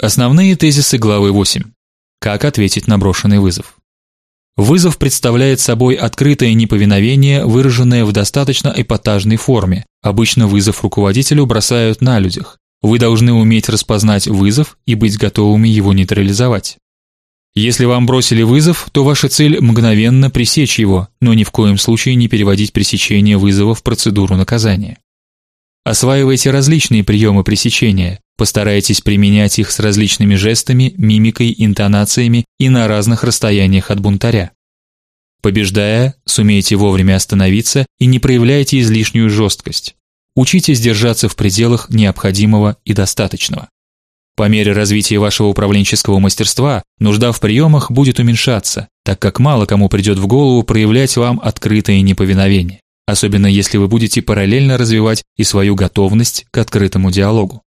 Основные тезисы главы 8. Как ответить на брошенный вызов? Вызов представляет собой открытое неповиновение, выраженное в достаточно эпатажной форме. Обычно вызов руководителю бросают на людях. Вы должны уметь распознать вызов и быть готовыми его нейтрализовать. Если вам бросили вызов, то ваша цель мгновенно пресечь его, но ни в коем случае не переводить пресечение вызова в процедуру наказания. Осваивайте различные приемы пресечения. Постарайтесь применять их с различными жестами, мимикой, интонациями и на разных расстояниях от бунтаря. Побеждая, сумейте вовремя остановиться и не проявляйте излишнюю жесткость. Учитесь держаться в пределах необходимого и достаточного. По мере развития вашего управленческого мастерства нужда в приемах будет уменьшаться, так как мало кому придет в голову проявлять вам открытое неповиновение, особенно если вы будете параллельно развивать и свою готовность к открытому диалогу.